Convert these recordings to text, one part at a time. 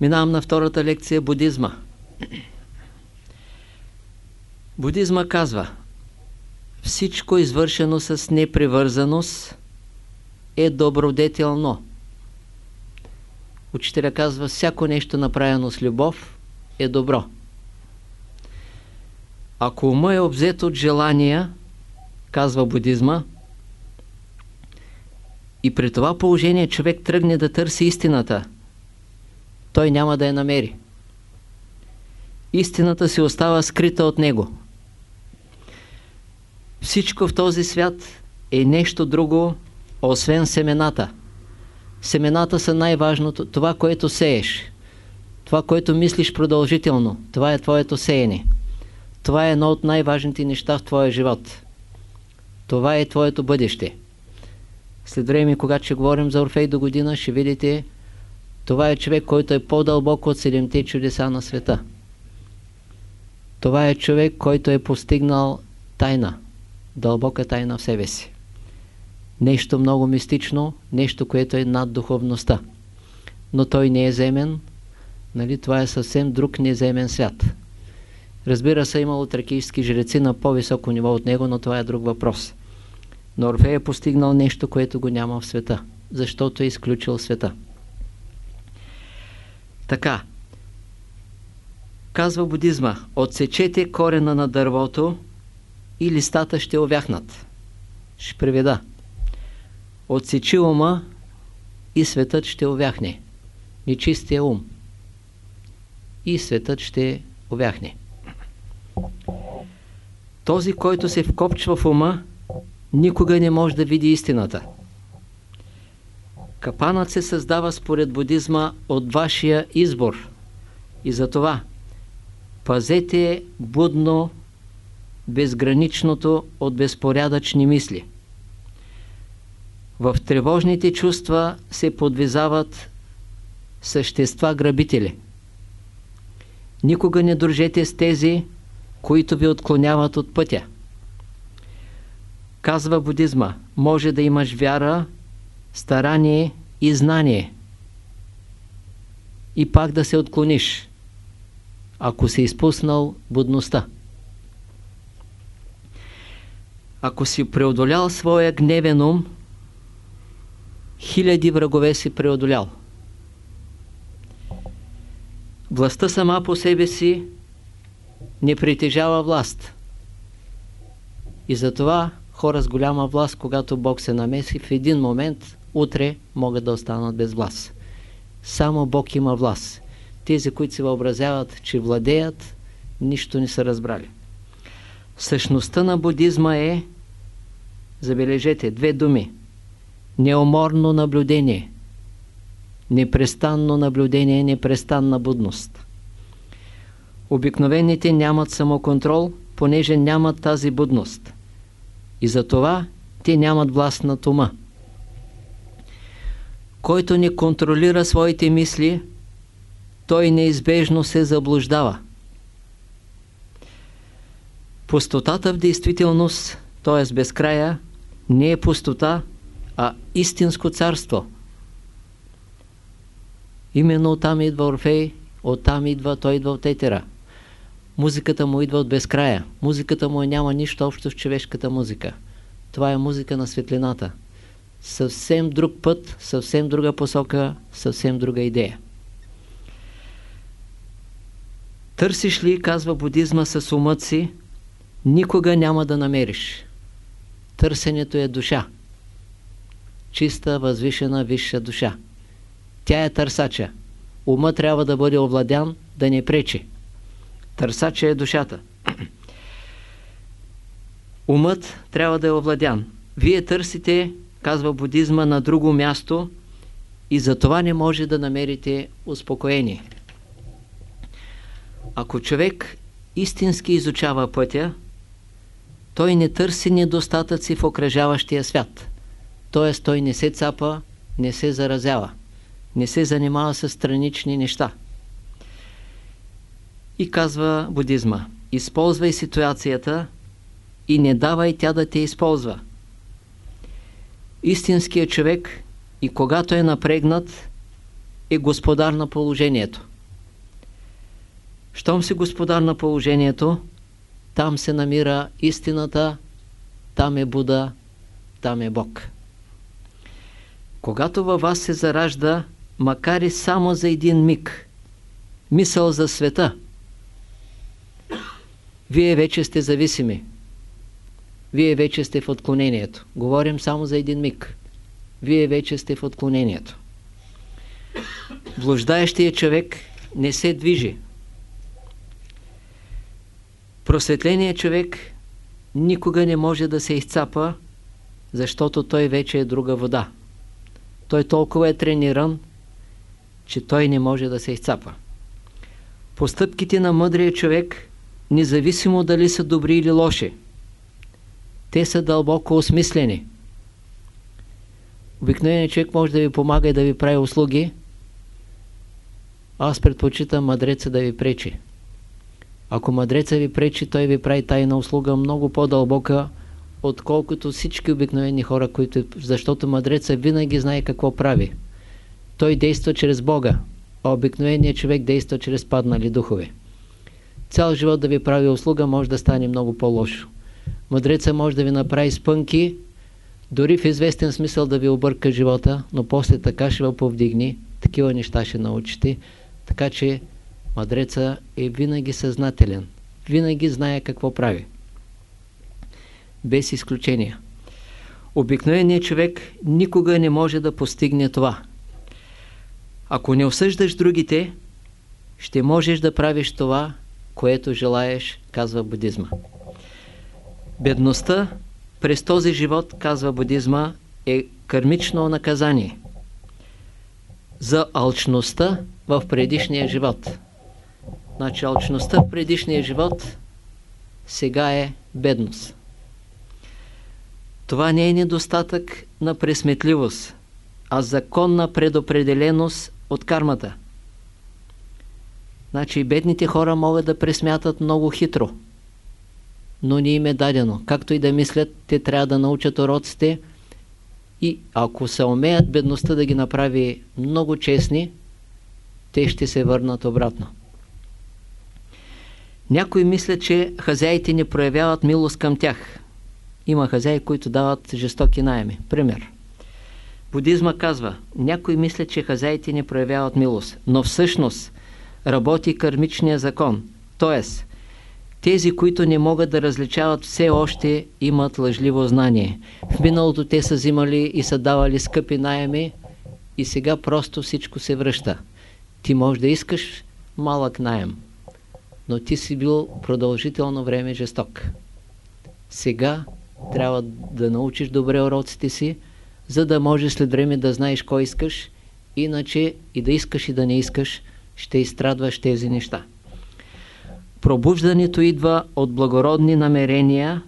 Минавам на втората лекция будизма. Будизма казва всичко извършено с непривързаност е добродетелно. Учителя казва всяко нещо направено с любов е добро. Ако ума е обзет от желания, казва будизма, и при това положение човек тръгне да търси истината, той няма да я намери. Истината си остава скрита от него. Всичко в този свят е нещо друго, освен семената. Семената са най-важното. Това, което сееш. Това, което мислиш продължително. Това е твоето сеене. Това е едно от най-важните неща в твоя живот. Това е твоето бъдеще. След време, когато ще говорим за Орфей до година, ще видите, това е човек, който е по-дълбоко от седемте чудеса на света. Това е човек, който е постигнал тайна, дълбока тайна в себе си. Нещо много мистично, нещо, което е над духовността. Но той не е земен, нали? това е съвсем друг неземен свят. Разбира се, имало тракийски жреци на по-високо ниво от него, но това е друг въпрос. Но Орфей е постигнал нещо, което го няма в света, защото е изключил света. Така, казва будизма, отсечете корена на дървото и листата ще овяхнат. Ще преведа. Отсечи ума и светът ще овяхне. Нечистия ум. И светът ще овяхне. Този, който се вкопчва в ума, никога не може да види истината. Капанът се създава според будизма от вашия избор. И затова пазете будно безграничното от безпорядъчни мисли. В тревожните чувства се подвизават същества грабители. Никога не дружете с тези, които ви отклоняват от пътя. Казва будизма, може да имаш вяра, старание и знание и пак да се отклониш, ако си изпуснал будността. Ако си преодолял своя гневен ум, хиляди врагове си преодолял. Властта сама по себе си не притежава власт. И затова хора с голяма власт, когато Бог се намеси, в един момент, утре могат да останат без власт. Само Бог има власт. Тези, които се въобразяват, че владеят, нищо не са разбрали. Същността на будизма е, забележете, две думи. Неуморно наблюдение. Непрестанно наблюдение, непрестанна будност. Обикновените нямат самоконтрол, понеже нямат тази будност. И затова те нямат власт над ума. Който не контролира своите мисли, той неизбежно се заблуждава. Пустотата в действителност, т.е. безкрая, не е пустота, а истинско царство. Именно оттам идва Орфей, оттам идва, той идва от етера. Музиката му идва от безкрая. Музиката му няма нищо общо с човешката музика. Това е музика на светлината. Съвсем друг път, съвсем друга посока, съвсем друга идея. Търсиш ли, казва будизма с умът си, никога няма да намериш. Търсенето е душа. Чиста, възвишена, висша душа. Тя е търсача. Ума трябва да бъде овладян, да не пречи. Търсача е душата. Умът трябва да е овладян. Вие търсите, казва будизма, на друго място и за това не може да намерите успокоение. Ако човек истински изучава пътя, той не търси недостатъци в окръжаващия свят. Т.е. той не се цапа, не се заразява, не се занимава с странични неща. И казва будизма, използвай ситуацията и не давай тя да те използва. Истинският човек и когато е напрегнат, е господар на положението. Щом си господар на положението, там се намира истината, там е Буда, там е Бог. Когато във вас се заражда, макар и само за един миг, мисъл за света, вие вече сте зависими. Вие вече сте в отклонението. Говорим само за един миг. Вие вече сте в отклонението. Блуждаещият човек не се движи. Просветленият човек никога не може да се изцапа, защото той вече е друга вода. Той толкова е трениран, че той не може да се изцапа. Постъпките на мъдрия човек, независимо дали са добри или лоши, те са дълбоко осмислени. Обикновеният човек може да ви помага и да ви прави услуги. Аз предпочитам мъдреца да ви пречи. Ако мъдреца ви пречи, той ви прави тайна услуга много по-дълбока, отколкото всички обикновени хора, които, защото мъдреца винаги знае какво прави. Той действа чрез Бога, а обикновеният човек действа чрез паднали духове. Цял живот да ви прави услуга може да стане много по-лошо. Мъдреца може да ви направи спънки, дори в известен смисъл да ви обърка живота, но после така ще ви повдигни, такива неща ще научите, така че мъдреца е винаги съзнателен, винаги знае какво прави. Без изключения. Обикновеният човек никога не може да постигне това. Ако не осъждаш другите, ще можеш да правиш това, което желаеш, казва будизма. Бедността през този живот, казва будизма, е кармично наказание за алчността в предишния живот. Значи алчността в предишния живот сега е бедност. Това не е недостатък на пресметливост, а законна предопределеност от кармата. Значи бедните хора могат да пресмятат много хитро – но не им е дадено. Както и да мислят, те трябва да научат уроците и ако се умеят бедността да ги направи много честни, те ще се върнат обратно. Някои мислят, че хазяите не проявяват милост към тях. Има хазяи, които дават жестоки найеми. Пример. Будизма казва, някои мислят, че хазяите не проявяват милост, но всъщност работи кармичния закон. Тоест, тези, които не могат да различават, все още имат лъжливо знание. В миналото те са взимали и са давали скъпи найеми и сега просто всичко се връща. Ти можеш да искаш малък найем, но ти си бил продължително време жесток. Сега трябва да научиш добре уроците си, за да можеш след време да знаеш кой искаш, иначе и да искаш и да не искаш, ще изстрадваш тези неща. Пробуждането идва от благородни намерения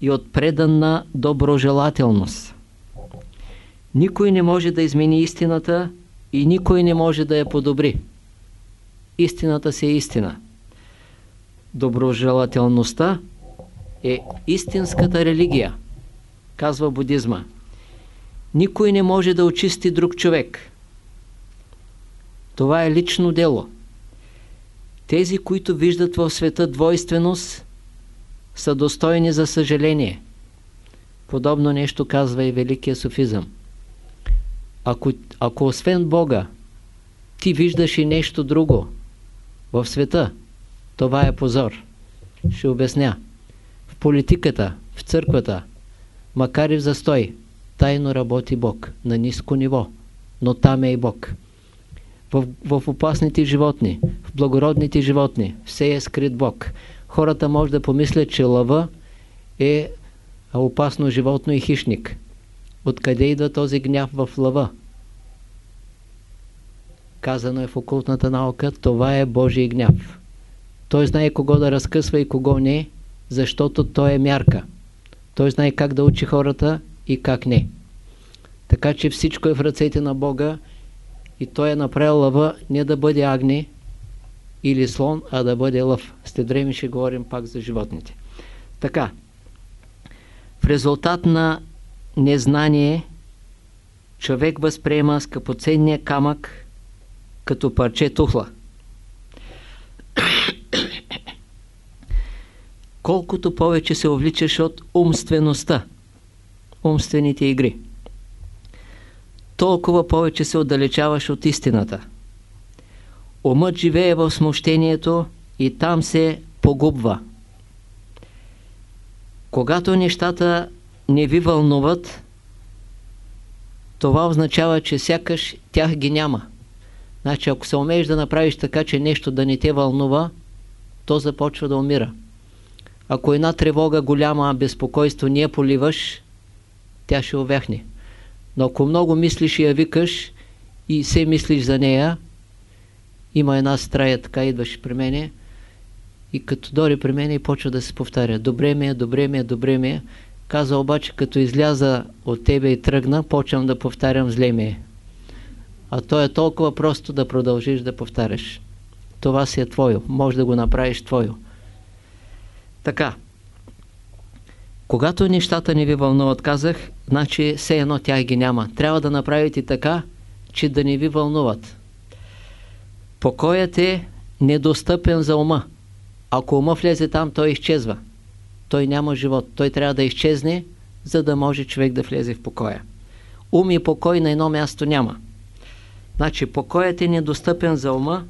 и от преданна доброжелателност. Никой не може да измени истината и никой не може да я подобри. Истината си е истина. Доброжелателността е истинската религия, казва будизма. Никой не може да очисти друг човек. Това е лично дело. Тези, които виждат в света двойственост, са достойни за съжаление. Подобно нещо казва и Великия Софизъм. Ако, ако освен Бога ти виждаш и нещо друго в света, това е позор. Ще обясня. В политиката, в църквата, макар и в застой, тайно работи Бог на ниско ниво, но там е и Бог в, в опасните животни, в благородните животни. Все е скрит Бог. Хората може да помислят, че лъва е опасно животно и хищник. Откъде идва този гняв в лъва? Казано е в окултната наука, това е Божий гняв. Той знае кого да разкъсва и кого не, защото той е мярка. Той знае как да учи хората и как не. Така че всичко е в ръцете на Бога и той е направил лъва не да бъде агни или слон, а да бъде лъв. След време ще говорим пак за животните. Така, в резултат на незнание човек възприема скъпоценния камък като парче тухла. Колкото повече се увличаш от умствеността, умствените игри, толкова повече се отдалечаваш от истината. Умът живее в смущението и там се погубва. Когато нещата не ви вълнуват, това означава, че сякаш тях ги няма. Значи, ако се умееш да направиш така, че нещо да не те вълнува, то започва да умира. Ако една тревога голяма, безпокойство не я поливаш, тя ще увяхне. Но ако много мислиш и я викаш и се мислиш за нея, има една страя, така идваш при мене и като дори при мене и почва да се повтаря. Добре ми е, добре ми е, добре ми е. Каза обаче, като изляза от тебе и тръгна, почвам да повтарям зле ми е. А то е толкова просто да продължиш да повтаряш. Това си е твое. Може да го направиш твое. Така. Когато нещата не ви вълнуват, казах, значи все едно тях ги няма. Трябва да направите така, че да не ви вълнуват. Покоят е недостъпен за ума. Ако ума влезе там, той изчезва. Той няма живот. Той трябва да изчезне, за да може човек да влезе в покоя. Ум и покой на едно място няма. Значи покоят е недостъпен за ума,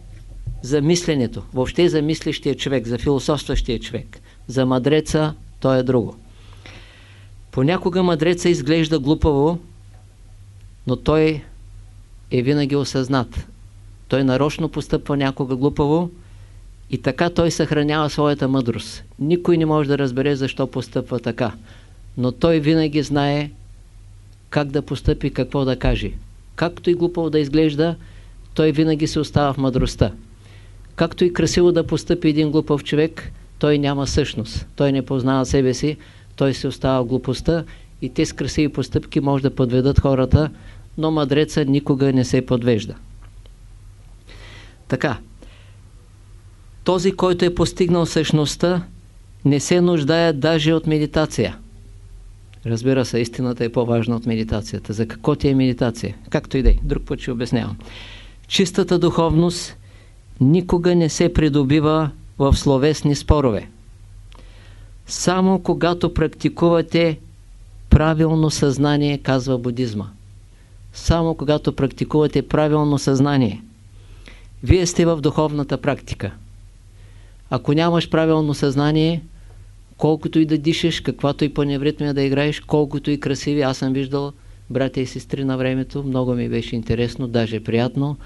за мисленето, въобще за мислещия човек, за философстващия човек. За мъдреца то е друго. Понякога мъдреца изглежда глупаво, но той е винаги осъзнат. Той нарочно постъпва някога глупаво и така той съхранява своята мъдрост. Никой не може да разбере защо постъпва така, но той винаги знае как да постъпи, какво да каже. Както и глупаво да изглежда, той винаги се остава в мъдростта. Както и красиво да постъпи един глупав човек, той няма същност. Той не познава себе си, той се остава в глупостта и те с красиви постъпки може да подведат хората, но мъдреца никога не се подвежда. Така, този, който е постигнал същността, не се нуждае даже от медитация. Разбира се, истината е по-важна от медитацията. За какво ти е медитация? Както и да е. Друг път ще обяснявам. Чистата духовност никога не се придобива в словесни спорове. Само когато практикувате правилно съзнание, казва будизма. Само когато практикувате правилно съзнание. Вие сте в духовната практика. Ако нямаш правилно съзнание, колкото и да дишаш, каквато и паневритмия да играеш, колкото и красиви, аз съм виждал братя и сестри на времето, много ми беше интересно, даже приятно,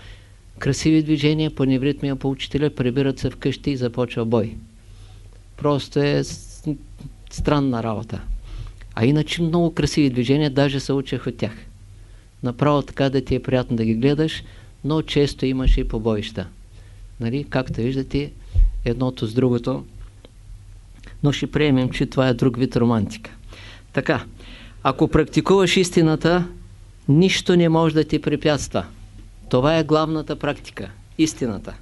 красиви движения, паневритмия по учителя, прибират се вкъщи и започва бой. Просто е странна работа. А иначе много красиви движения, даже се учех от тях. Направо така да ти е приятно да ги гледаш, но често имаше и побоища. Нали? Както виждате, едното с другото, но ще приемем, че това е друг вид романтика. Така, ако практикуваш истината, нищо не може да ти препятства. Това е главната практика. Истината.